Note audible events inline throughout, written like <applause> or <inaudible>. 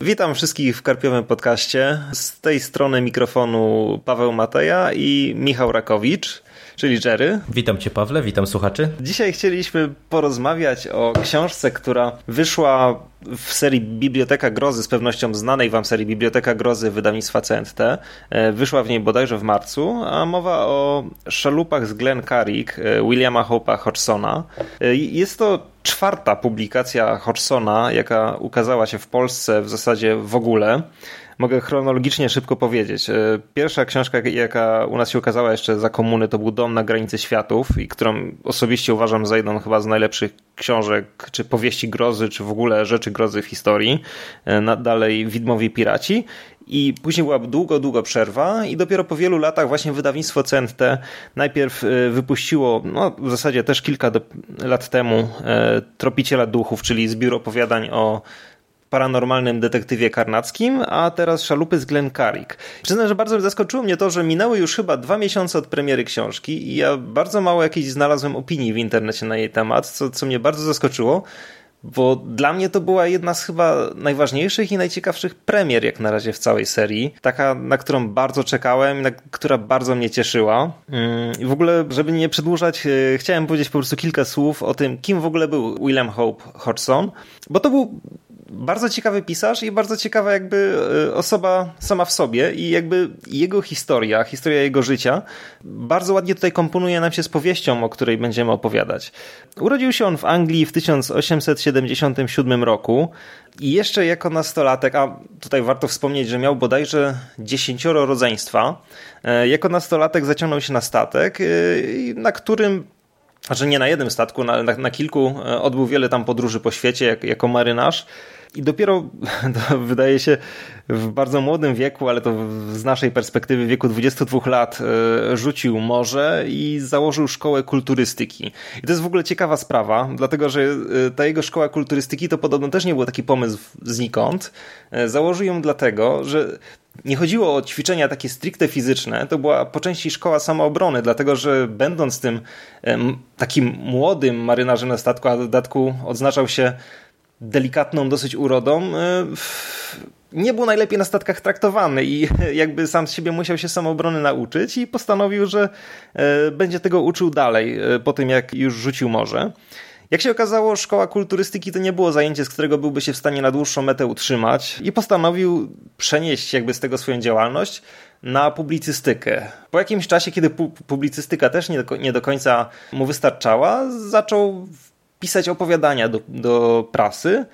Witam wszystkich w Karpiowym Podcaście. Z tej strony mikrofonu Paweł Mateja i Michał Rakowicz czyli Jerry. Witam Cię, Pawle, witam słuchaczy. Dzisiaj chcieliśmy porozmawiać o książce, która wyszła w serii Biblioteka Grozy, z pewnością znanej Wam serii Biblioteka Grozy wydawnictwa CNT. E, wyszła w niej bodajże w marcu, a mowa o szalupach z Glen Carrick e, Williama Hope'a Hodgsona. E, jest to czwarta publikacja Hodgsona, jaka ukazała się w Polsce w zasadzie w ogóle. Mogę chronologicznie szybko powiedzieć. E, pierwsza książka, jaka u nas się ukazała jeszcze za komuny, to był Dom na granicy światów i którą osobiście uważam za jedną chyba z najlepszych książek, czy powieści grozy, czy w ogóle rzeczy grozy w historii. E, dalej Widmowi Piraci. I później była długo, długo przerwa i dopiero po wielu latach właśnie wydawnictwo CNT najpierw e, wypuściło, no w zasadzie też kilka lat temu, Tropiciela Duchów, czyli zbiór opowiadań o paranormalnym detektywie karnackim, a teraz szalupy z Glencarrick. Przyznam, że bardzo zaskoczyło mnie to, że minęły już chyba dwa miesiące od premiery książki i ja bardzo mało jakiejś znalazłem opinii w internecie na jej temat, co, co mnie bardzo zaskoczyło, bo dla mnie to była jedna z chyba najważniejszych i najciekawszych premier jak na razie w całej serii. Taka, na którą bardzo czekałem, na, która bardzo mnie cieszyła. Mm, I w ogóle, żeby nie przedłużać, e, chciałem powiedzieć po prostu kilka słów o tym, kim w ogóle był William Hope Hodgson, bo to był bardzo ciekawy pisarz i bardzo ciekawa jakby e, osoba sama w sobie i jakby jego historia, historia jego życia bardzo ładnie tutaj komponuje nam się z powieścią, o której będziemy opowiadać. Urodził się on w Anglii w 1877 roku i jeszcze jako nastolatek, a tutaj warto wspomnieć, że miał bodajże dziesięcioro rodzeństwa, e, jako nastolatek zaciągnął się na statek, e, na którym że nie na jednym statku, na, na, na, kilku odbył wiele tam podróży po świecie jak, jako marynarz. I dopiero, <laughs> wydaje się, w bardzo młodym wieku, ale to z naszej perspektywy wieku 22 lat, e, rzucił morze i założył szkołę kulturystyki. I to jest w ogóle ciekawa sprawa, dlatego że e, ta jego szkoła kulturystyki to podobno też nie był taki pomysł znikąd. E, założył ją dlatego, że nie chodziło o ćwiczenia takie stricte fizyczne, to była po części szkoła samoobrony, dlatego że będąc tym takim młodym marynarzem na statku, a w dodatku odznaczał się delikatną dosyć urodą, e, nie był najlepiej na statkach traktowany i <laughs> jakby sam z siebie musiał się samoobrony nauczyć i postanowił, że e, będzie tego uczył dalej e, po tym, jak już rzucił morze. Jak się okazało, szkoła kulturystyki to nie było zajęcie, z którego byłby się w stanie na dłuższą metę utrzymać i postanowił przenieść jakby z tego swoją działalność na publicystykę. Po jakimś czasie, kiedy publicystyka też nie do końca mu wystarczała, zaczął pisać opowiadania do, do prasy,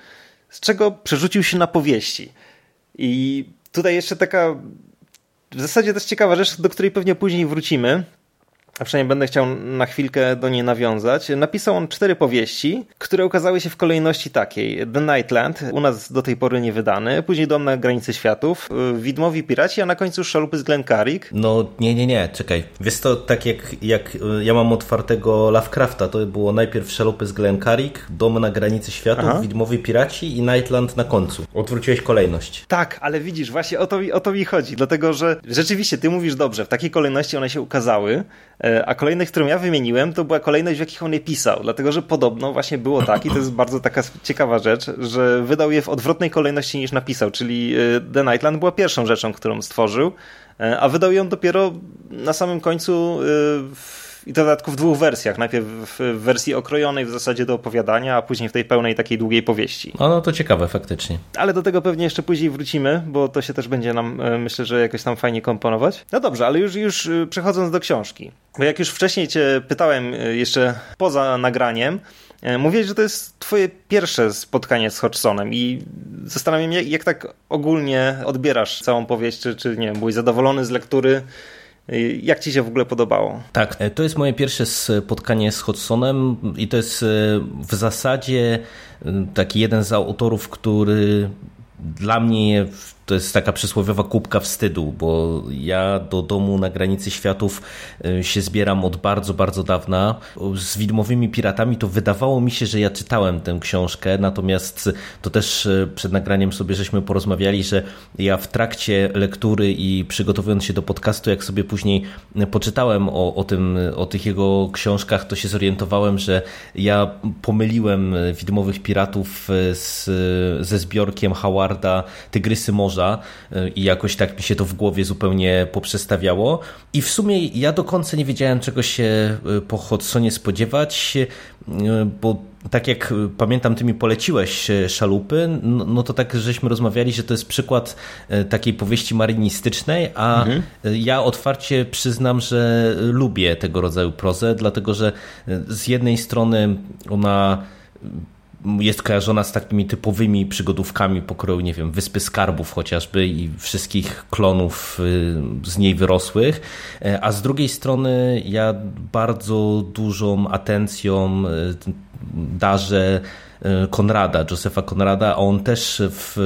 z czego przerzucił się na powieści. I tutaj jeszcze taka w zasadzie jest ciekawa rzecz, do której pewnie później wrócimy, a przynajmniej będę chciał na chwilkę do niej nawiązać. Napisał on cztery powieści, które ukazały się w kolejności takiej. The Nightland, u nas do tej pory nie wydany, później Dom na granicy światów, Widmowi Piraci, a na końcu Szalupy z Glencarrick. No nie, nie, nie, czekaj. Wiesz to tak jak, jak ja mam otwartego Lovecrafta, to było najpierw Szalupy z Glencarrick, Dom na granicy światów, Aha. Widmowi Piraci i Nightland na końcu. Odwróciłeś kolejność. Tak, ale widzisz, właśnie o to, o to mi chodzi, dlatego że rzeczywiście ty mówisz dobrze, w takiej kolejności one się ukazały, a kolejność, którą ja wymieniłem, to była kolejność, w jakich on je pisał, dlatego że podobno właśnie było tak, i to jest bardzo taka ciekawa rzecz, że wydał je w odwrotnej kolejności niż napisał, czyli e, The Nightland była pierwszą rzeczą, którą stworzył, e, a wydał ją dopiero na samym końcu w i dodatku w dwóch wersjach. Najpierw w wersji okrojonej w zasadzie do opowiadania, a później w tej pełnej takiej długiej powieści. No, no to ciekawe faktycznie. Ale do tego pewnie jeszcze później wrócimy, bo to się też będzie nam, e, myślę, że jakoś tam fajnie komponować. No dobrze, ale już, już e, przechodząc do książki. Bo jak już wcześniej cię pytałem e, jeszcze poza nagraniem, Mówiłeś, że to jest twoje pierwsze spotkanie z Hodgsonem i zastanawiam się, jak tak ogólnie odbierasz całą powieść, czy, czy nie wiem, byłeś zadowolony z lektury, jak ci się w ogóle podobało? Tak, to jest moje pierwsze spotkanie z Hodgsonem i to jest e, w zasadzie e, taki jeden z autorów, który dla mnie to jest taka przysłowiowa kubka wstydu, bo ja do domu na granicy światów y, się zbieram od bardzo, bardzo dawna. Z widmowymi piratami to wydawało mi się, że ja czytałem tę książkę, natomiast to też y, przed nagraniem sobie żeśmy porozmawiali, że ja w trakcie lektury i przygotowując się do podcastu, jak sobie później poczytałem o, o, tym, o tych jego książkach, to się zorientowałem, że ja pomyliłem widmowych piratów z, ze zbiorkiem Howarda Tygrysy Morza i jakoś tak mi się to w głowie zupełnie poprzestawiało. I w sumie ja do końca nie wiedziałem, czego się po Hodsonie spodziewać, bo tak jak pamiętam, ty mi poleciłeś szalupy, no, no, to tak żeśmy rozmawiali, że to jest przykład takiej powieści marynistycznej, a mhm. ja otwarcie przyznam, że lubię tego rodzaju prozę, dlatego że z jednej strony ona jest kojarzona z takimi typowymi przygodówkami pokroju, nie wiem, Wyspy Skarbów chociażby i wszystkich klonów y, z niej wyrosłych, e, a z drugiej strony ja bardzo dużą atencją y, darzę y, Konrada, Josefa Konrada, a on też w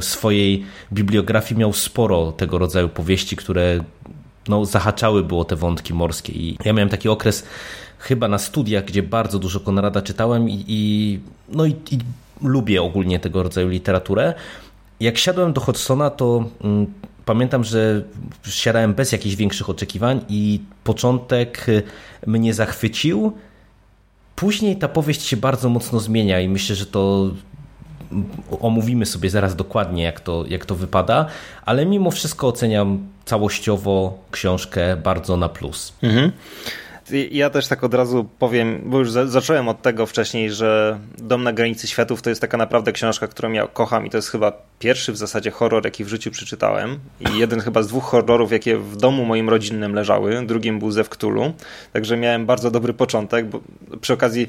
swojej bibliografii miał sporo tego rodzaju powieści, które no, zahaczały było te wątki morskie. I ja miałem taki okres chyba na studiach, gdzie bardzo dużo Konrada czytałem i, i no i, i, lubię ogólnie tego rodzaju literaturę. Jak siadłem do Hodsona, to mm, pamiętam, że siadałem bez jakichś większych oczekiwań i początek y, mnie zachwycił. Później ta powieść się bardzo mocno zmienia i myślę, że to mm, omówimy sobie zaraz dokładnie, jak to, jak to wypada, ale mimo wszystko oceniam całościowo książkę bardzo na plus. Mhm. Ja też tak od razu powiem, bo już zacząłem od tego wcześniej, że Dom na granicy światów to jest taka naprawdę książka, którą ja kocham i to jest chyba pierwszy w zasadzie horror, jaki w życiu przeczytałem. I jeden chyba z dwóch horrorów, jakie w domu moim rodzinnym leżały. Drugim był Zew Cthulhu, także miałem bardzo dobry początek, bo przy okazji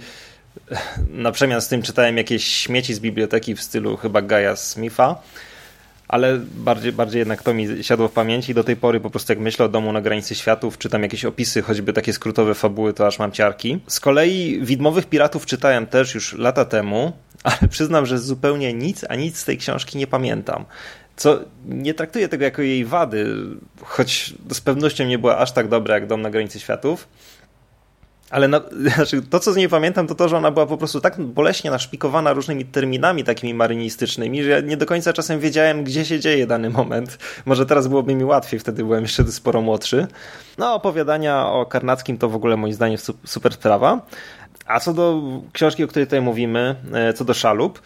na przemian z tym czytałem jakieś śmieci z biblioteki w stylu chyba Gaia Smitha ale bardziej, bardziej jednak to mi siadło w pamięci. Do tej pory po prostu jak myślę o domu na granicy światów, czytam jakieś opisy, choćby takie skrótowe fabuły, to aż mam ciarki. Z kolei Widmowych Piratów czytałem też już lata temu, <laughs> ale przyznam, że zupełnie nic, a nic z tej książki nie pamiętam. Co nie traktuję tego jako jej wady, choć z pewnością nie była aż tak dobra jak Dom na granicy światów, ale na, <laughs> znaczy, to, co z niej pamiętam, to to, że ona była po prostu tak boleśnie naszpikowana różnymi terminami takimi marynistycznymi, że ja nie do końca czasem wiedziałem, gdzie się dzieje dany moment. Może teraz byłoby mi łatwiej, wtedy byłem jeszcze sporo młodszy. No, opowiadania o Karnackim to w ogóle moim zdaniem super sprawa. A co do książki, o której tutaj mówimy, e, co do szalup,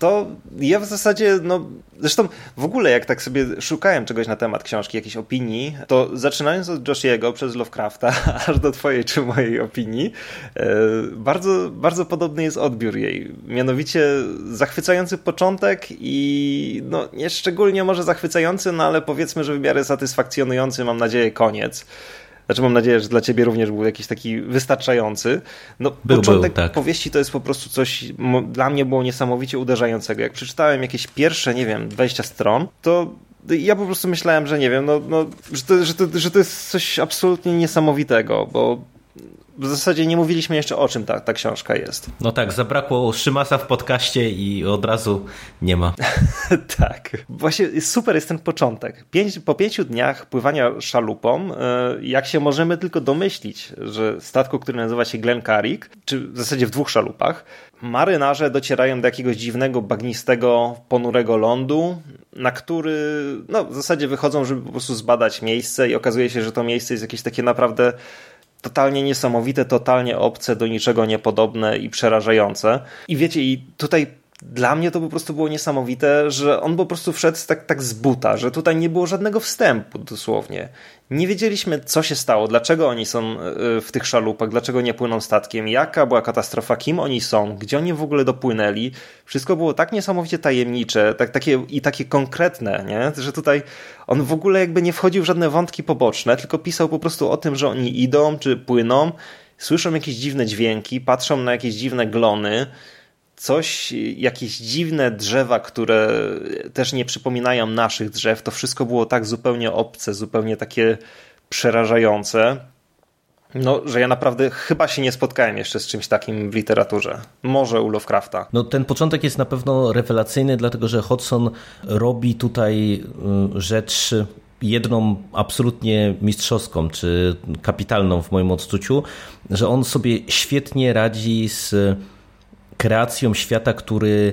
to ja w zasadzie, no zresztą w ogóle jak tak sobie szukałem czegoś na temat książki, jakiejś opinii, to zaczynając od Joshiego przez Lovecrafta, <laughs> aż do twojej czy mojej opinii, e, bardzo, bardzo podobny jest odbiór jej. Mianowicie zachwycający początek i no nie szczególnie może zachwycający, no ale powiedzmy, że w miarę satysfakcjonujący, mam nadzieję, koniec. Znaczy mam nadzieję, że dla ciebie również był jakiś taki wystarczający. No, był, początek był, tak. powieści to jest po prostu coś, dla mnie było niesamowicie uderzającego. Jak przeczytałem jakieś pierwsze, nie wiem, 20 stron, to ja po prostu myślałem, że nie wiem, no, no, że, to, że, to, że to jest coś absolutnie niesamowitego, bo w zasadzie nie mówiliśmy jeszcze o czym ta, ta książka jest. No tak, zabrakło Szymasa w podcaście i od razu nie ma. <laughs> tak. Właśnie super jest ten początek. Pięć, po pięciu dniach pływania szalupą, e, jak się możemy tylko domyślić, że statku, który nazywa się Glencarrick, czy w zasadzie w dwóch szalupach, marynarze docierają do jakiegoś dziwnego, bagnistego, ponurego lądu, na który no, w zasadzie wychodzą, żeby po prostu zbadać miejsce i okazuje się, że to miejsce jest jakieś takie naprawdę totalnie niesamowite, totalnie obce, do niczego niepodobne i przerażające. I wiecie, i tutaj dla mnie to po prostu było niesamowite, że on po prostu wszedł tak, tak z buta, że tutaj nie było żadnego wstępu dosłownie. Nie wiedzieliśmy, co się stało, dlaczego oni są e, w tych szalupach, dlaczego nie płyną statkiem, jaka była katastrofa, kim oni są, gdzie oni w ogóle dopłynęli. Wszystko było tak niesamowicie tajemnicze tak, takie, i takie konkretne, nie? że tutaj on w ogóle jakby nie wchodził w żadne wątki poboczne, tylko pisał po prostu o tym, że oni idą czy płyną, słyszą jakieś dziwne dźwięki, patrzą na jakieś dziwne glony, coś, jakieś dziwne drzewa, które też nie przypominają naszych drzew. To wszystko było tak zupełnie obce, zupełnie takie przerażające. No, że ja naprawdę chyba się nie spotkałem jeszcze z czymś takim w literaturze. Może u Lovecrafta. No, ten początek jest na pewno rewelacyjny, dlatego że Hodgson robi tutaj y, rzecz jedną absolutnie mistrzowską, czy kapitalną w moim odczuciu, że on sobie świetnie radzi z kreacją świata, który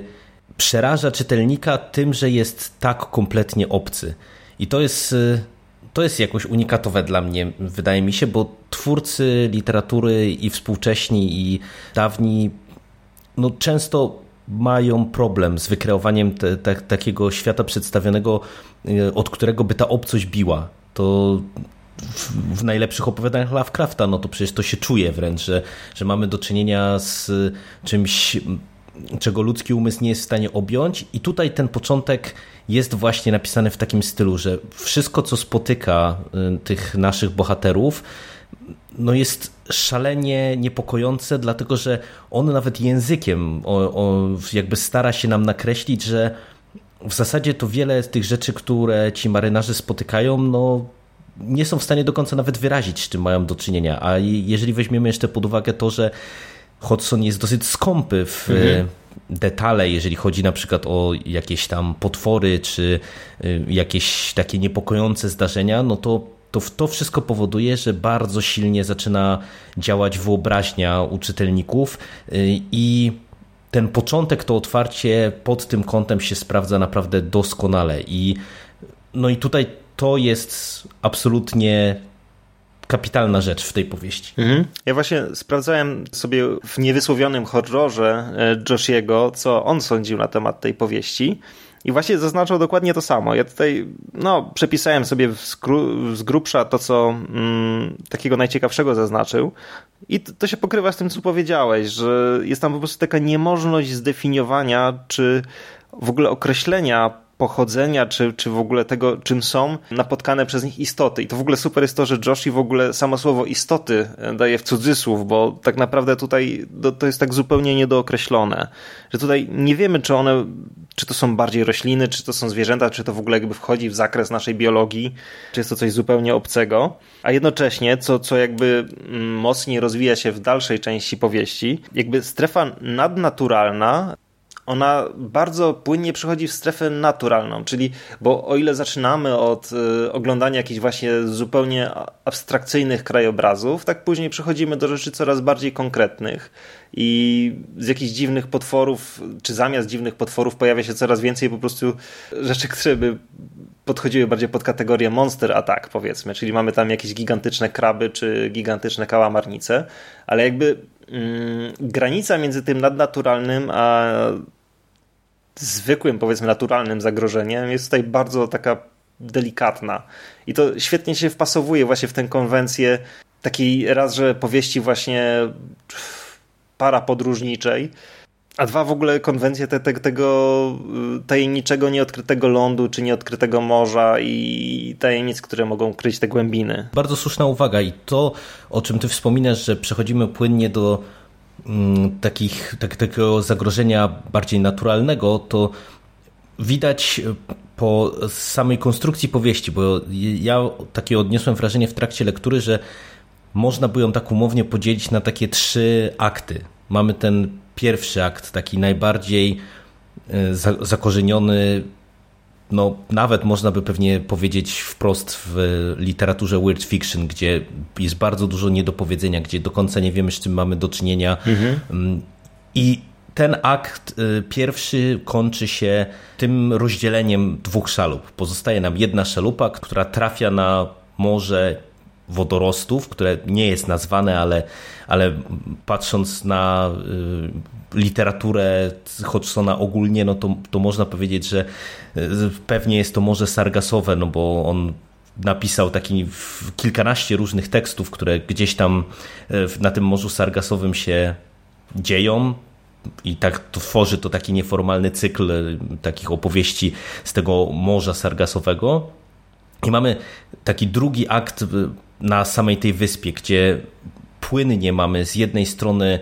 przeraża czytelnika tym, że jest tak kompletnie obcy. I to jest, y, to jest jakoś unikatowe dla mnie, wydaje mi się, bo twórcy literatury i współcześni, i dawni, no często mają problem z wykreowaniem te, te, takiego świata przedstawionego, y, od którego by ta obcość biła. To w, w, najlepszych opowiadaniach Lovecrafta, no to przecież to się czuje wręcz, że, że mamy do czynienia z czymś czego ludzki umysł nie jest w stanie objąć. I tutaj ten początek jest właśnie napisany w takim stylu, że wszystko, co spotyka y, tych naszych bohaterów, no jest szalenie niepokojące, dlatego że on nawet językiem o, o, jakby stara się nam nakreślić, że w zasadzie to wiele z tych rzeczy, które ci marynarze spotykają, no nie są w stanie do końca nawet wyrazić, z czym mają do czynienia. A jeżeli weźmiemy jeszcze pod uwagę to, że Hodgson jest dosyć skąpy w mhm. detale, jeżeli chodzi na przykład o jakieś tam potwory, czy y, jakieś takie niepokojące zdarzenia, no to to, to wszystko powoduje, że bardzo silnie zaczyna działać wyobraźnia u czytelników y, i ten początek, to otwarcie pod tym kątem się sprawdza naprawdę doskonale. I, no i tutaj to jest absolutnie kapitalna rzecz w tej powieści. Mhm. Ja właśnie sprawdzałem sobie w niewysłowionym horrorze e, Joshiego, co on sądził na temat tej powieści. I właśnie zaznaczał dokładnie to samo. Ja tutaj no, przepisałem sobie z grubsza to, co mm, takiego najciekawszego zaznaczył. I to, to się pokrywa z tym, co powiedziałeś, że jest tam po prostu taka niemożność zdefiniowania, czy w ogóle określenia pochodzenia, czy, czy w ogóle tego, czym są napotkane przez nich istoty. I to w ogóle super jest to, że Joshi w ogóle samo słowo istoty daje w cudzysłów, bo tak naprawdę tutaj to jest tak zupełnie niedookreślone, że tutaj nie wiemy, czy one, czy to są bardziej rośliny, czy to są zwierzęta, czy to w ogóle jakby wchodzi w zakres naszej biologii, czy jest to coś zupełnie obcego. A jednocześnie, co, co jakby mm, mocniej rozwija się w dalszej części powieści, jakby strefa nadnaturalna ona bardzo płynnie przechodzi w strefę naturalną, czyli bo o ile zaczynamy od y, oglądania jakichś właśnie zupełnie abstrakcyjnych krajobrazów, tak później przechodzimy do rzeczy coraz bardziej konkretnych i z jakichś dziwnych potworów, czy zamiast dziwnych potworów pojawia się coraz więcej po prostu rzeczy, które by podchodziły bardziej pod kategorię monster attack, powiedzmy, czyli mamy tam jakieś gigantyczne kraby czy gigantyczne kałamarnice, ale jakby mm, granica między tym nadnaturalnym a zwykłym, powiedzmy, naturalnym zagrożeniem jest tutaj bardzo taka delikatna. I to świetnie się wpasowuje właśnie w tę konwencję takiej raz, że powieści właśnie para podróżniczej, a dwa w ogóle konwencje te, te, tego y, tajemniczego, nieodkrytego lądu czy nieodkrytego morza i tajemnic, które mogą kryć te głębiny. Bardzo słuszna uwaga i to, o czym ty wspominasz, że przechodzimy płynnie do takich, tak, takiego zagrożenia bardziej naturalnego, to widać po samej konstrukcji powieści, bo ja takie odniosłem wrażenie w trakcie lektury, że można by ją tak umownie podzielić na takie trzy akty. Mamy ten pierwszy akt, taki najbardziej e, zakorzeniony no, nawet można by pewnie powiedzieć wprost w literaturze weird fiction, gdzie jest bardzo dużo niedopowiedzenia, gdzie do końca nie wiemy, z czym mamy do czynienia. Mhm. Mm, I ten akt y, pierwszy kończy się tym rozdzieleniem dwóch szalup. Pozostaje nam jedna szalupa, która trafia na morze wodorostów, które nie jest nazwane, ale, ale patrząc na y, literaturę Hodgsona ogólnie, no to, to można powiedzieć, że y, pewnie jest to morze sargasowe, no bo on napisał taki kilkanaście różnych tekstów, które gdzieś tam y, na tym Morzu Sargasowym się dzieją. I tak tworzy to taki nieformalny cykl takich opowieści z tego Morza Sargasowego. I mamy taki drugi akt na samej tej wyspie, gdzie płynnie mamy z jednej strony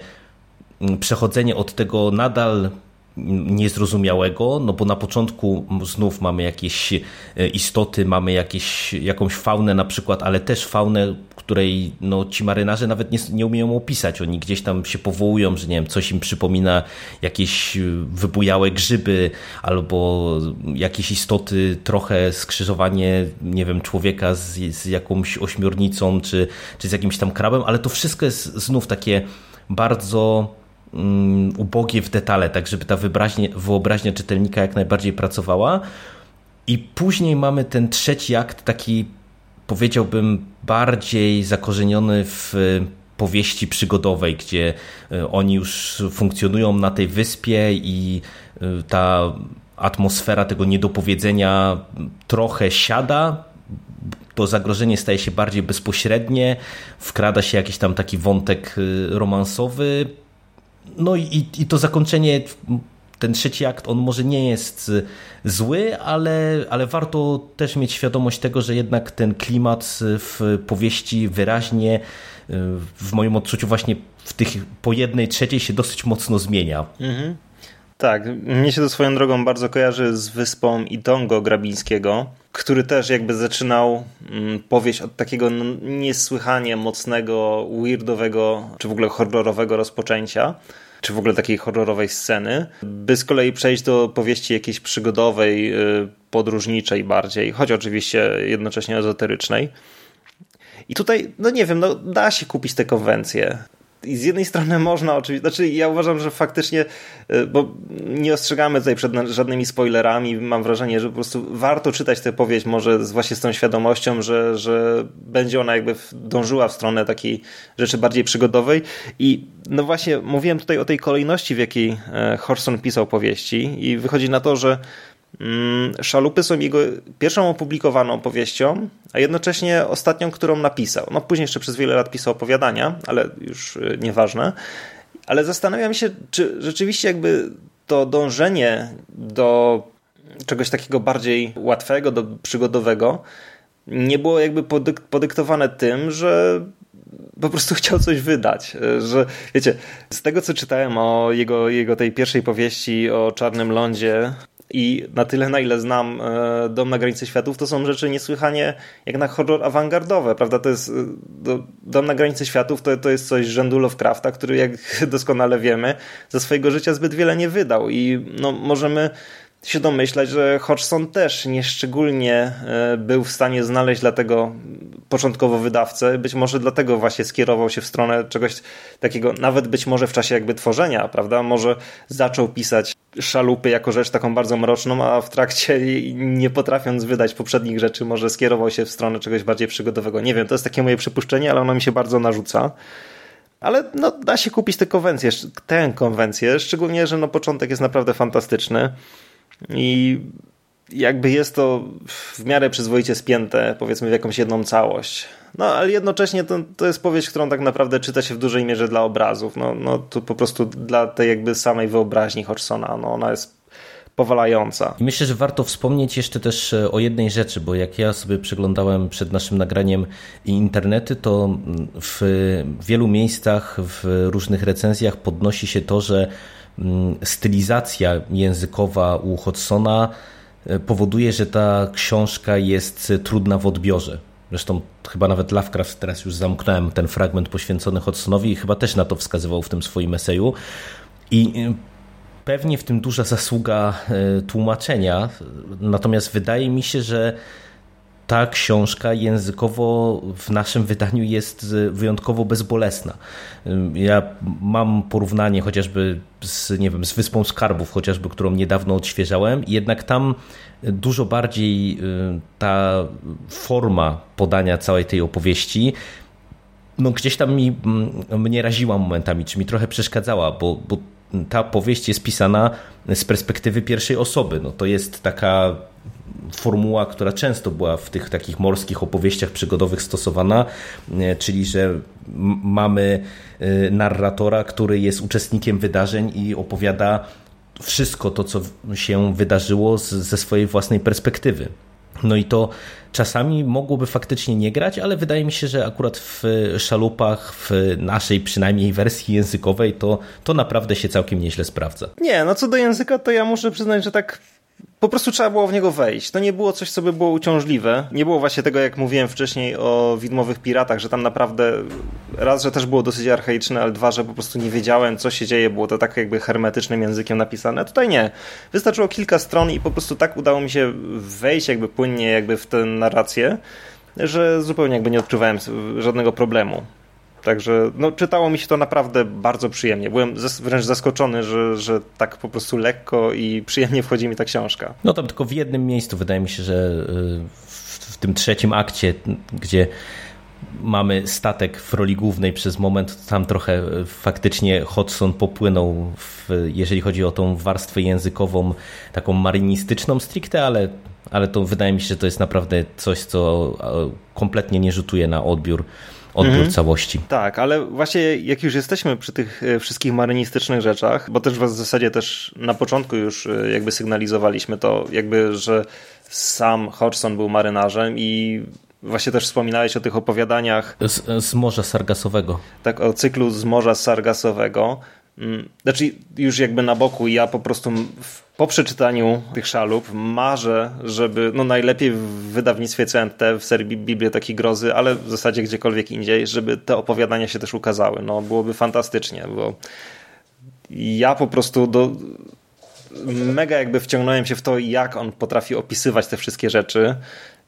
mm, przechodzenie od tego nadal niezrozumiałego, no bo na początku znów mamy jakieś e, istoty, mamy jakieś, jakąś faunę na przykład, ale też faunę, której no, ci marynarze nawet nie, nie umieją opisać. Oni gdzieś tam się powołują, że nie wiem, coś im przypomina jakieś wybujałe grzyby albo jakieś istoty, trochę skrzyżowanie, nie wiem, człowieka z, z jakąś ośmiornicą czy, czy z jakimś tam krabem, ale to wszystko jest znów takie bardzo um, ubogie w detale, tak żeby ta wyobraźnia czytelnika jak najbardziej pracowała. I później mamy ten trzeci akt, taki powiedziałbym bardziej zakorzeniony w powieści przygodowej, gdzie e, oni już funkcjonują na tej wyspie i e, ta atmosfera tego niedopowiedzenia trochę siada, to zagrożenie staje się bardziej bezpośrednie, wkrada się jakiś tam taki wątek y, romansowy. No i, i to zakończenie, ten trzeci akt, on może nie jest y, zły, ale, ale warto też mieć świadomość tego, że jednak ten klimat w powieści wyraźnie y, w moim odczuciu właśnie w tych po jednej trzeciej się dosyć mocno zmienia. Mhm. Tak, mnie się to swoją drogą bardzo kojarzy z wyspą Idongo Grabińskiego, który też jakby zaczynał mm, powieść od takiego niesłychanie mocnego, weirdowego, czy w ogóle horrorowego rozpoczęcia czy w ogóle takiej horrorowej sceny, by z kolei przejść do powieści jakiejś przygodowej, y, podróżniczej bardziej, choć oczywiście jednocześnie ezoterycznej. I tutaj, no nie wiem, no da się kupić te konwencje. I z jednej strony można oczywiście, znaczy ja uważam, że faktycznie, y, bo nie ostrzegamy tutaj przed żadnymi spoilerami, mam wrażenie, że po prostu warto czytać tę powieść może właśnie z tą świadomością, że, że będzie ona jakby dążyła w stronę takiej rzeczy bardziej przygodowej. I no właśnie mówiłem tutaj o tej kolejności, w jakiej e, Horson pisał powieści. I wychodzi na to, że Szalupy są jego pierwszą opublikowaną powieścią, a jednocześnie ostatnią, którą napisał. No później jeszcze przez wiele lat pisał opowiadania, ale już y, nieważne. Ale zastanawiam się, czy rzeczywiście jakby to dążenie do czegoś takiego bardziej łatwego, do przygodowego, nie było jakby podyk podyktowane tym, że po prostu <laughs> chciał coś wydać. Że wiecie, z tego co czytałem o jego, jego tej pierwszej powieści o Czarnym Lądzie, i na tyle, na ile znam e, Dom na granicy światów, to są rzeczy niesłychanie jak na horror awangardowe, prawda? To jest e, Dom na granicy światów to, to jest coś rzędu Lovecrafta, który jak <laughs> doskonale wiemy, za swojego życia zbyt wiele nie wydał i no, możemy się domyślać, że Hodgson też nieszczególnie e, był w stanie znaleźć dla tego początkowo wydawcę. Być może dlatego właśnie skierował się w stronę czegoś takiego, nawet być może w czasie jakby tworzenia, prawda? Może zaczął pisać szalupy jako rzecz taką bardzo mroczną, a w trakcie nie potrafiąc wydać poprzednich rzeczy, może skierował się w stronę czegoś bardziej przygodowego. Nie wiem, to jest takie moje przypuszczenie, ale ono mi się bardzo narzuca. Ale no, da się kupić tę konwencję, tę konwencję, szczególnie, że no, początek jest naprawdę fantastyczny. I jakby jest to w miarę przyzwoicie spięte, powiedzmy, w jakąś jedną całość. No, ale jednocześnie to, to jest powieść, którą tak naprawdę czyta się w dużej mierze dla obrazów. No, no to po prostu dla tej jakby samej wyobraźni Hodgsona. No, ona jest powalająca. Myślę, że warto wspomnieć jeszcze też e, o jednej rzeczy, bo jak ja sobie przeglądałem przed naszym nagraniem internety, to w wielu miejscach, w różnych recenzjach podnosi się to, że Mm, stylizacja językowa u Hodsona e, powoduje, że ta książka jest trudna w odbiorze. Zresztą chyba nawet Lovecraft, teraz już zamknąłem ten fragment poświęcony Hodsonowi i chyba też na to wskazywał w tym swoim eseju. I e, pewnie w tym duża zasługa e, tłumaczenia, natomiast wydaje mi się, że ta książka językowo w naszym wydaniu jest wyjątkowo bezbolesna. Ja mam porównanie chociażby z, nie wiem, z Wyspą Skarbów, chociażby, którą niedawno odświeżałem, jednak tam dużo bardziej y, ta forma podania całej tej opowieści no gdzieś tam mi, mm, mnie raziła momentami, czy mi trochę przeszkadzała, bo, bo ta powieść jest pisana z perspektywy pierwszej osoby. No to jest taka formuła, która często była w tych takich morskich opowieściach przygodowych stosowana, e, czyli że mamy e, narratora, który jest uczestnikiem wydarzeń i opowiada wszystko to, co się wydarzyło z, ze swojej własnej perspektywy. No i to czasami mogłoby faktycznie nie grać, ale wydaje mi się, że akurat w szalupach, w naszej przynajmniej wersji językowej, to, to naprawdę się całkiem nieźle sprawdza. Nie, no co do języka, to ja muszę przyznać, że tak po prostu trzeba było w niego wejść. To nie było coś, co by było uciążliwe. Nie było właśnie tego, jak mówiłem wcześniej o widmowych piratach, że tam naprawdę raz, że też było dosyć archaiczne, ale dwa, że po prostu nie wiedziałem, co się dzieje. Było to tak jakby hermetycznym językiem napisane. Tutaj nie. Wystarczyło kilka stron i po prostu tak udało mi się wejść jakby płynnie jakby w tę narrację, że zupełnie jakby nie odczuwałem żadnego problemu. Także no, czytało mi się to naprawdę bardzo przyjemnie. Byłem wręcz zaskoczony, że, że tak po prostu lekko i przyjemnie wchodzi mi ta książka. No tam tylko w jednym miejscu wydaje mi się, że y, w, w tym trzecim akcie, gdzie mamy statek w roli głównej przez moment, tam trochę y, faktycznie Hodgson popłynął, w, jeżeli chodzi o tą warstwę językową, taką marynistyczną stricte, ale, ale to wydaje mi się, że to jest naprawdę coś, co kompletnie nie rzutuje na odbiór odbiór mhm. całości. Tak, ale właśnie jak już jesteśmy przy tych e, wszystkich marynistycznych rzeczach, bo też w zasadzie też na początku już e, jakby sygnalizowaliśmy to, jakby, że sam Hodgson był marynarzem i Właśnie też wspominałeś o tych opowiadaniach. Z, z Morza Sargasowego. Tak, o cyklu z Morza Sargasowego. Mm, znaczy, już jakby na boku, ja po prostu po przeczytaniu tych szalup marzę, żeby, no najlepiej w wydawnictwie CNT, w serii Biblioteki Grozy, ale w zasadzie gdziekolwiek indziej, żeby te opowiadania się też ukazały. No byłoby fantastycznie, bo ja po prostu do, mega jakby wciągnąłem się w to, jak on potrafi opisywać te wszystkie rzeczy.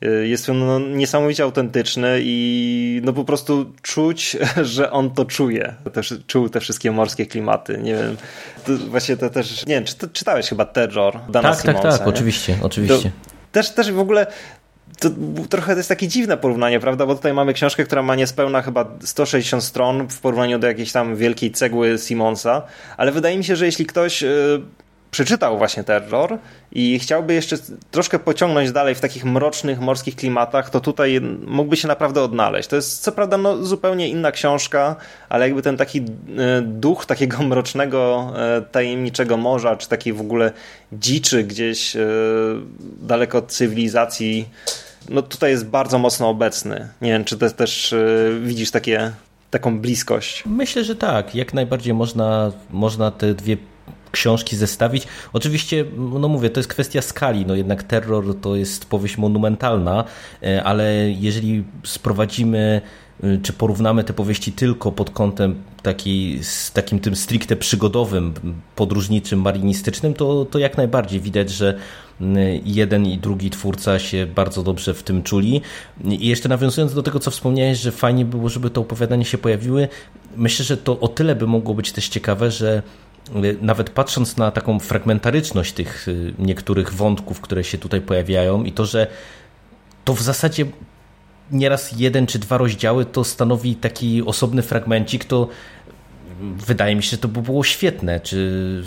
Y, jest on no, niesamowicie autentyczny i no po prostu czuć, <laughs> że on to czuje. Też czuł te wszystkie morskie klimaty. Nie wiem, to właśnie to też, nie wiem, czy czytałeś chyba Terror Dana Tak, Simonsa, tak, tak, nie? oczywiście, oczywiście. To też, też w ogóle to trochę to jest takie dziwne porównanie, prawda? Bo tutaj mamy książkę, która ma niespełna chyba 160 stron w porównaniu do jakiejś tam wielkiej cegły Simonsa, ale wydaje mi się, że jeśli ktoś y, przeczytał właśnie Terror i chciałby jeszcze troszkę pociągnąć dalej w takich mrocznych morskich klimatach, to tutaj mógłby się naprawdę odnaleźć. To jest co prawda no, zupełnie inna książka, ale jakby ten taki e, duch takiego <laughs> mrocznego, e, tajemniczego morza, czy takiej w ogóle dziczy gdzieś e, daleko od cywilizacji, no tutaj jest bardzo mocno obecny. Nie wiem, czy też, też widzisz takie, taką bliskość. Myślę, że tak. Jak najbardziej można, można te dwie książki zestawić. Oczywiście, no mówię, to jest kwestia skali, no jednak terror to jest powieść monumentalna, e, ale jeżeli sprowadzimy e, czy porównamy te powieści tylko pod kątem taki, z takim tym stricte przygodowym, podróżniczym, marynistycznym, to, to jak najbardziej widać, że jeden i drugi twórca się bardzo dobrze w tym czuli. I jeszcze nawiązując do tego, co wspomniałeś, że fajnie było, żeby to opowiadanie się pojawiły, myślę, że to o tyle by mogło być też ciekawe, że nawet patrząc na taką fragmentaryczność tych y, niektórych wątków, które się tutaj pojawiają i to, że to w zasadzie nieraz jeden czy dwa rozdziały to stanowi taki osobny fragmencik, to wydaje mi się, że to by było świetne, czy,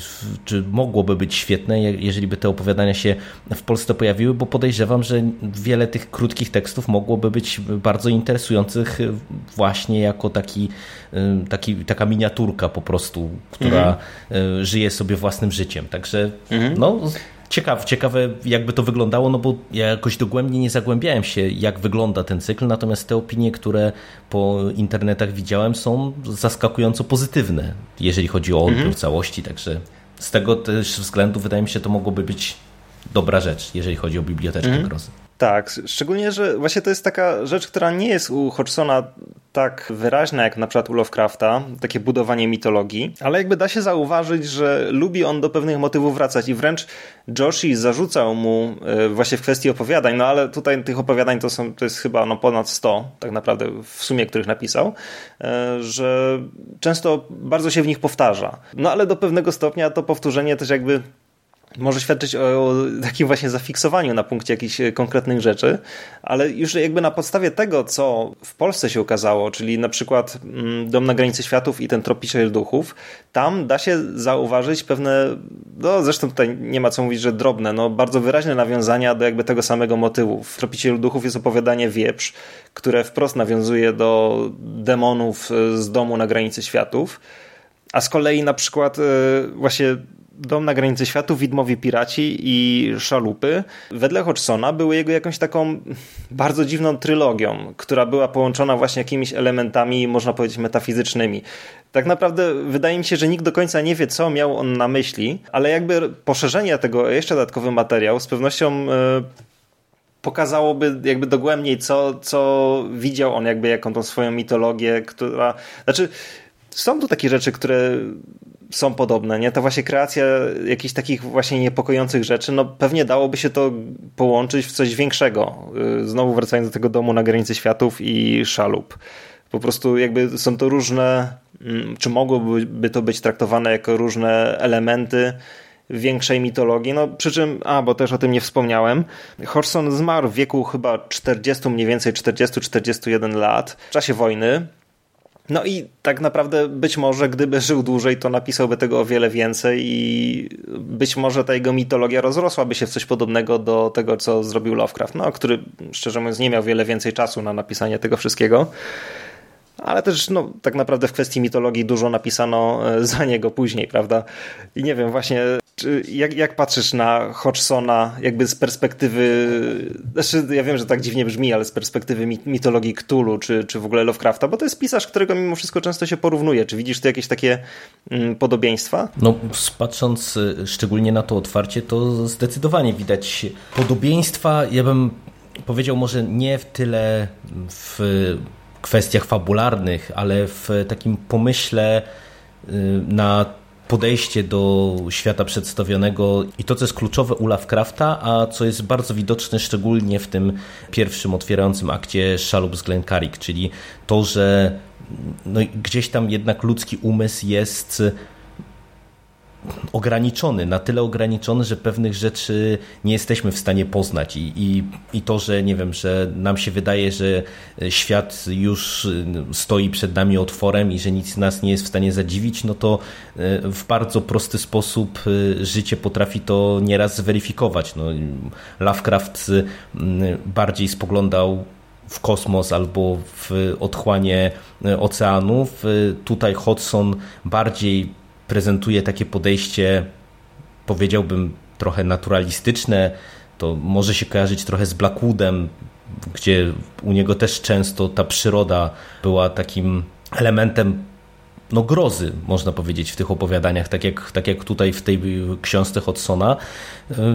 czy mogłoby być świetne, jeżeli by te opowiadania się w Polsce pojawiły, bo podejrzewam, że wiele tych krótkich tekstów mogłoby być bardzo interesujących właśnie jako taki, taki taka miniaturka po prostu, która mhm. żyje sobie własnym życiem. Także mhm. no ciekawe, ciekawe jakby to wyglądało, no bo ja jakoś dogłębnie nie zagłębiałem się, jak wygląda ten cykl, natomiast te opinie, które po internetach widziałem, są zaskakująco pozytywne, jeżeli chodzi o odbiór mhm. całości, także z tego też względu wydaje mi się, to mogłoby być dobra rzecz, jeżeli chodzi o biblioteczkę mhm. grozy. Tak, szczególnie, że właśnie to jest taka rzecz, która nie jest u Hodgsona tak wyraźna jak na przykład u Lovecrafta, takie budowanie mitologii, ale jakby da się zauważyć, że lubi on do pewnych motywów wracać i wręcz Joshi zarzucał mu e, właśnie w kwestii opowiadań, no ale tutaj tych opowiadań to, są, to jest chyba no ponad 100 tak naprawdę w sumie, których napisał, e, że często bardzo się w nich powtarza. No ale do pewnego stopnia to powtórzenie też jakby może świadczyć o, takim właśnie zafiksowaniu na punkcie jakichś e, konkretnych rzeczy, ale już jakby na podstawie tego, co w Polsce się ukazało, czyli na przykład mm, Dom na granicy światów i ten Tropiciel Duchów, tam da się zauważyć pewne, no zresztą tutaj nie ma co mówić, że drobne, no bardzo wyraźne nawiązania do jakby tego samego motywu. W Tropicielu Duchów jest opowiadanie Wieprz, które wprost nawiązuje do demonów e, z domu na granicy światów, a z kolei na przykład e, właśnie Dom na granicy światów, Widmowi Piraci i Szalupy wedle Hodgsona były jego jakąś taką bardzo dziwną trylogią, która była połączona właśnie jakimiś elementami, można powiedzieć, metafizycznymi. Tak naprawdę wydaje mi się, że nikt do końca nie wie, co miał on na myśli, ale jakby poszerzenie tego jeszcze dodatkowy materiał z pewnością yy, pokazałoby jakby dogłębniej, co, co widział on jakby jaką tą swoją mitologię, która... Znaczy, są tu takie rzeczy, które są podobne, nie? Ta właśnie kreacja jakichś takich właśnie niepokojących rzeczy, no pewnie dałoby się to połączyć w coś większego. Y, znowu wracając do tego domu na granicy światów i szalup. Po prostu jakby są to różne, mm, czy mogłyby to być traktowane jako różne elementy większej mitologii. No przy czym, a bo też o tym nie wspomniałem, Horson zmarł w wieku chyba 40 mniej więcej 40-41 lat w czasie wojny. No i tak naprawdę być może gdyby żył dłużej, to napisałby tego o wiele więcej i być może ta jego mitologia rozrosłaby się w coś podobnego do tego, co zrobił Lovecraft, no, który szczerze mówiąc nie miał wiele więcej czasu na napisanie tego wszystkiego ale też no, tak naprawdę w kwestii mitologii dużo napisano e, za niego później, prawda? I nie wiem, właśnie jak, jak patrzysz na Hodgsona jakby z perspektywy, znaczy ja wiem, że tak dziwnie brzmi, ale z perspektywy mitologii Cthulhu, czy, czy w ogóle Lovecrafta, bo to jest pisarz, którego mimo wszystko często się porównuje. Czy widzisz tu jakieś takie mm, podobieństwa? No, patrząc e, szczególnie na to otwarcie, to zdecydowanie widać podobieństwa. Ja bym powiedział może nie w tyle w kwestiach fabularnych, ale w takim pomyśle y, na podejście do świata przedstawionego i to, co jest kluczowe u Lovecrafta, a co jest bardzo widoczne szczególnie w tym pierwszym otwierającym akcie Szalup z Glencarik, czyli to, że no, gdzieś tam jednak ludzki umysł jest ograniczony, na tyle ograniczony, że pewnych rzeczy nie jesteśmy w stanie poznać i, i, i to, że nie wiem, że nam się wydaje, że świat już stoi przed nami otworem i że nic nas nie jest w stanie zadziwić, no to e, w bardzo prosty sposób e, życie potrafi to nieraz zweryfikować. No, Lovecraft bardziej spoglądał w kosmos albo w otchłanie e, oceanów. Tutaj Hodgson bardziej prezentuje takie podejście, powiedziałbym, trochę naturalistyczne. To może się kojarzyć trochę z Blackwoodem, gdzie u niego też często ta przyroda była takim elementem no, grozy, można powiedzieć, w tych opowiadaniach, tak jak, tak jak tutaj w tej książce Hodsona.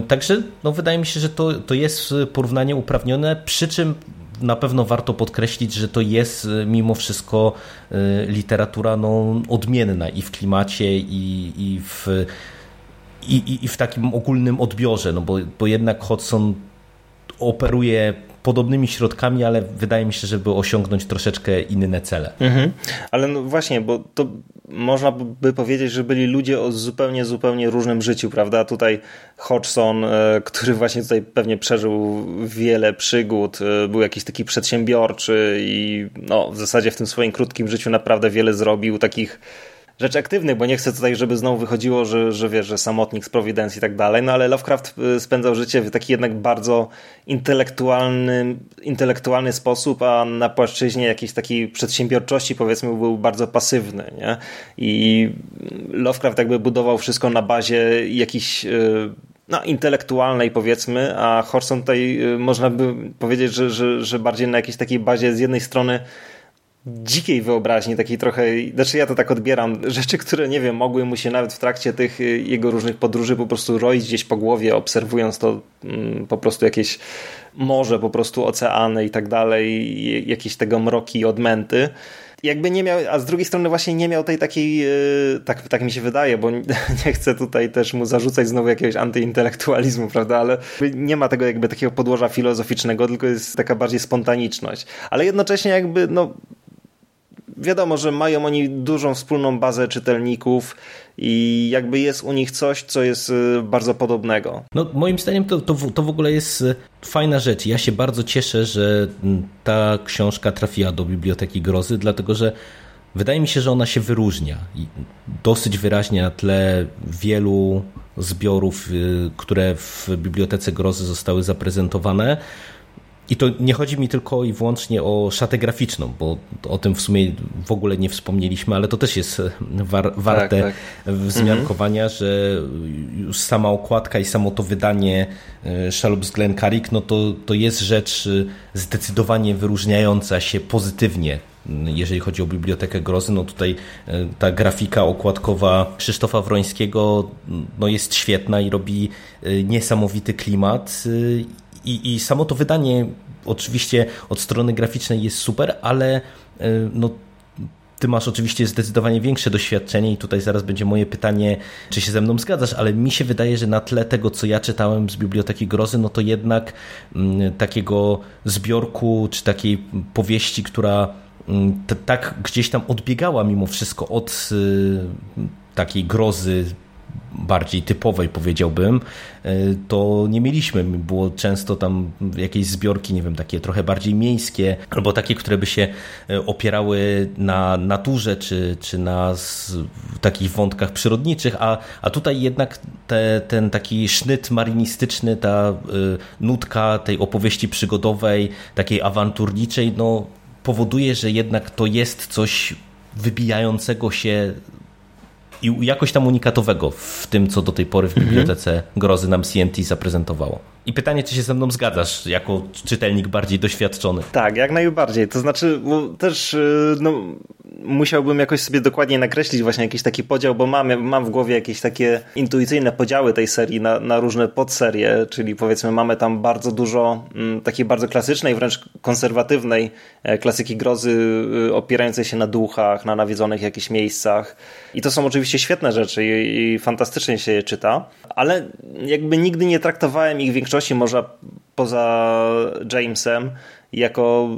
Także no, wydaje mi się, że to, to jest porównanie uprawnione, przy czym na pewno warto podkreślić, że to jest e, mimo wszystko e, literatura no, odmienna i w klimacie, i, i w i, i, w takim ogólnym odbiorze, no bo, bo jednak Hodgson operuje podobnymi środkami, ale wydaje mi się, żeby osiągnąć troszeczkę inne cele. Mhm. Ale no właśnie, bo to można by powiedzieć, że byli ludzie o zupełnie, zupełnie różnym życiu, prawda? Tutaj Hodgson, e, który właśnie tutaj pewnie przeżył wiele przygód, e, był jakiś taki przedsiębiorczy i no, w zasadzie w tym swoim krótkim życiu naprawdę wiele zrobił takich rzeczy aktywnych, bo nie chcę tutaj, żeby znowu wychodziło, że, że wiesz, że samotnik z Providence i tak dalej, no ale Lovecraft y, spędzał życie w taki jednak bardzo intelektualny, intelektualny sposób, a na płaszczyźnie jakiejś takiej przedsiębiorczości powiedzmy był bardzo pasywny, nie? I Lovecraft jakby budował wszystko na bazie jakichś y, no, intelektualnej powiedzmy, a Horson tutaj y, można by powiedzieć, że, że, że bardziej na jakiejś takiej bazie z jednej strony dzikiej wyobraźni, takiej trochę, znaczy ja to tak odbieram, rzeczy, które nie wiem, mogły mu się nawet w trakcie tych y, jego różnych podróży po prostu roić gdzieś po głowie, obserwując to mm, po prostu jakieś morze, po prostu oceany i tak dalej, jakieś tego mroki i odmęty jakby nie miał, a z drugiej strony właśnie nie miał tej takiej, y, tak, tak mi się wydaje, bo nie <laughs> chcę tutaj też mu zarzucać znowu jakiegoś antyintelektualizmu, prawda, ale nie ma tego jakby takiego podłoża filozoficznego, tylko jest taka bardziej spontaniczność. Ale jednocześnie jakby, no wiadomo, że mają oni dużą wspólną bazę czytelników i jakby jest u nich coś, co jest y, bardzo podobnego. No, moim zdaniem to, to, to w ogóle jest y, fajna rzecz. Ja się bardzo cieszę, że mm, ta książka trafiła do Biblioteki Grozy, dlatego że wydaje mi się, że ona się wyróżnia dosyć wyraźnie na tle wielu zbiorów, y, które w Bibliotece Grozy zostały zaprezentowane I to nie chodzi mi tylko i wyłącznie o szatę graficzną, bo o tym w sumie w ogóle nie wspomnieliśmy, ale to też jest war, warte tak, tak. wzmiankowania, mhm. że już sama okładka i samo to wydanie Shalup's Glencarrick, no to, to jest rzecz zdecydowanie wyróżniająca się pozytywnie jeżeli chodzi o Bibliotekę Grozy, no tutaj e, ta grafika okładkowa Krzysztofa Wrońskiego no jest świetna i robi e, niesamowity klimat e, i, i samo to wydanie oczywiście od strony graficznej jest super, ale no ty masz oczywiście zdecydowanie większe doświadczenie i tutaj zaraz będzie moje pytanie, czy się ze mną zgadzasz, ale mi się wydaje, że na tle tego, co ja czytałem z Biblioteki Grozy, no to jednak m, takiego zbiorku, czy takiej powieści, która Mm, tak gdzieś tam odbiegała mimo wszystko od y, takiej grozy bardziej typowej powiedziałbym, y, to nie mieliśmy. Było często tam jakieś zbiorki, nie wiem, takie trochę bardziej miejskie, albo takie, które by się y, opierały na naturze, czy, czy na takich wątkach przyrodniczych, a, a tutaj jednak te, ten taki sznyt marynistyczny, ta nutka tej opowieści przygodowej, takiej awanturniczej, no powoduje, że jednak to jest coś wybijającego się i jakoś tam unikatowego w tym, co do tej pory w mhm. bibliotece grozy nam CNT zaprezentowało. I pytanie, czy się ze mną zgadzasz, jako czytelnik bardziej doświadczony? Tak, jak najbardziej. To znaczy, też y, no, musiałbym jakoś sobie dokładnie nakreślić właśnie jakiś taki podział, bo mam, mam w głowie jakieś takie intuicyjne podziały tej serii na, na różne podserie, czyli powiedzmy mamy tam bardzo dużo m, mm, takiej bardzo klasycznej, wręcz konserwatywnej e, klasyki grozy y, opierającej się na duchach, na nawiedzonych jakichś miejscach. I to są oczywiście świetne rzeczy i, i fantastycznie się je czyta, ale jakby nigdy nie traktowałem ich w większości może poza Jamesem jako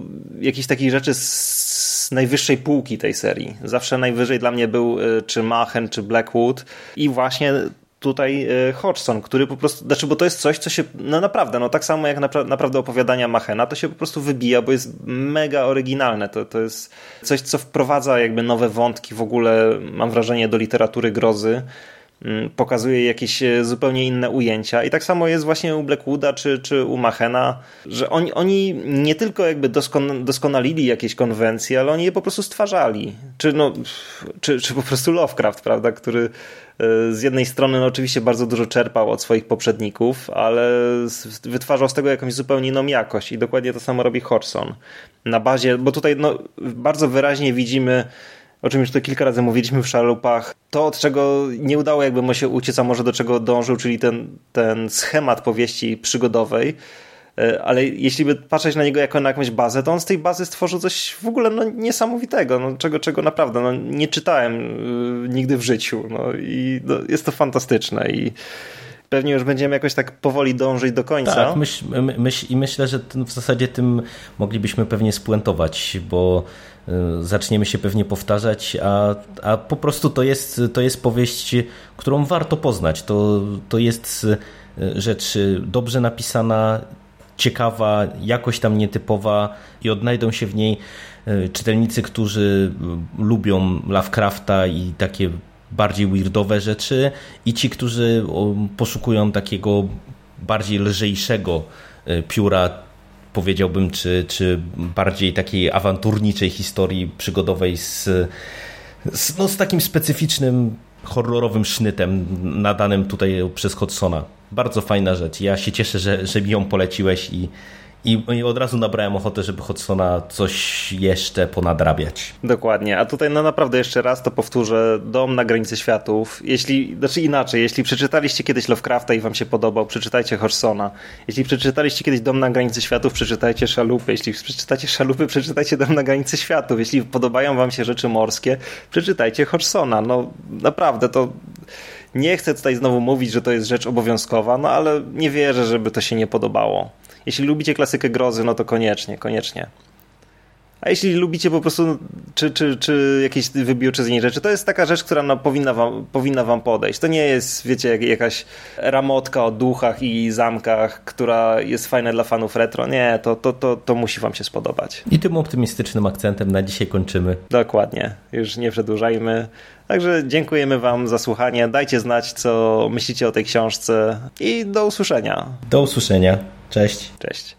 jakichś takich rzeczy z najwyższej półki tej serii. Zawsze najwyżej dla mnie był y, czy Machen, czy Blackwood i właśnie tutaj y, Hodgson, który po prostu, znaczy, bo to jest coś, co się, no naprawdę, no tak samo jak napra naprawdę opowiadania Machena, to się po prostu wybija, bo jest mega oryginalne. To, to jest coś, co wprowadza jakby nowe wątki w ogóle, mam wrażenie, do literatury grozy. Mm, pokazuje jakieś e, zupełnie inne ujęcia. I tak samo jest właśnie u Blackwooda czy, czy u Machena, że oni, oni nie tylko jakby doskon, doskonalili jakieś konwencje, ale oni je po prostu stwarzali. Czy, no, czy, czy po prostu Lovecraft, prawda, który e, z jednej strony no, oczywiście bardzo dużo czerpał od swoich poprzedników, ale wytwarzał z tego jakąś zupełnie inną jakość i dokładnie to samo robi Hodgson. Na bazie, bo tutaj no, bardzo wyraźnie widzimy o czym już to kilka razy mówiliśmy w szalupach, to od czego nie udało jakby mu się uciec, a może do czego dążył, czyli ten, ten schemat powieści przygodowej, e, ale jeśli by patrzeć na niego jako na jakąś bazę, to on z tej bazy stworzył coś w ogóle no, niesamowitego, no, czego, czego naprawdę no, nie czytałem y, nigdy w życiu. No, I no, jest to fantastyczne i pewnie już będziemy jakoś tak powoli dążyć do końca. Tak, myśl, myśl, i myślę, że w zasadzie tym moglibyśmy pewnie spuentować, bo zaczniemy się pewnie powtarzać, a, a po prostu to jest, to jest powieść, którą warto poznać. To, to jest y, rzecz dobrze napisana, ciekawa, jakoś tam nietypowa i odnajdą się w niej y, czytelnicy, którzy lubią Lovecrafta i takie bardziej weirdowe rzeczy i ci, którzy poszukują takiego bardziej lżejszego pióra powiedziałbym, czy, czy bardziej takiej awanturniczej historii przygodowej z, z, no, z takim specyficznym horrorowym sznytem nadanym tutaj przez Hodsona. Bardzo fajna rzecz. Ja się cieszę, że, że mi ją poleciłeś i, i, I, od razu nabrałem ochotę, żeby Hodsona coś jeszcze ponadrabiać. Dokładnie, a tutaj no naprawdę jeszcze raz to powtórzę, Dom na granicy światów. Jeśli, znaczy inaczej, jeśli przeczytaliście kiedyś Lovecrafta i wam się podobał, przeczytajcie Hodsona. Jeśli przeczytaliście kiedyś Dom na granicy światów, przeczytajcie Szalupy. Jeśli przeczytacie Szalupy, przeczytajcie Dom na granicy światów. Jeśli podobają wam się rzeczy morskie, przeczytajcie Hodsona. No naprawdę, to nie chcę tutaj znowu mówić, że to jest rzecz obowiązkowa, no ale nie wierzę, żeby to się nie podobało. Jeśli lubicie klasykę grozy, no to koniecznie, koniecznie. A jeśli lubicie po prostu, czy, czy, czy jakieś wybiórcze z niej rzeczy, to jest taka rzecz, która no, powinna, wam, powinna wam podejść. To nie jest, wiecie, jakaś ramotka o duchach i zamkach, która jest fajna dla fanów retro. Nie, to, to, to, to musi wam się spodobać. I tym optymistycznym akcentem na dzisiaj kończymy. Dokładnie. Już nie przedłużajmy. Także dziękujemy wam za słuchanie. Dajcie znać, co myślicie o tej książce i do usłyszenia. Do usłyszenia. Cześć. Cześć.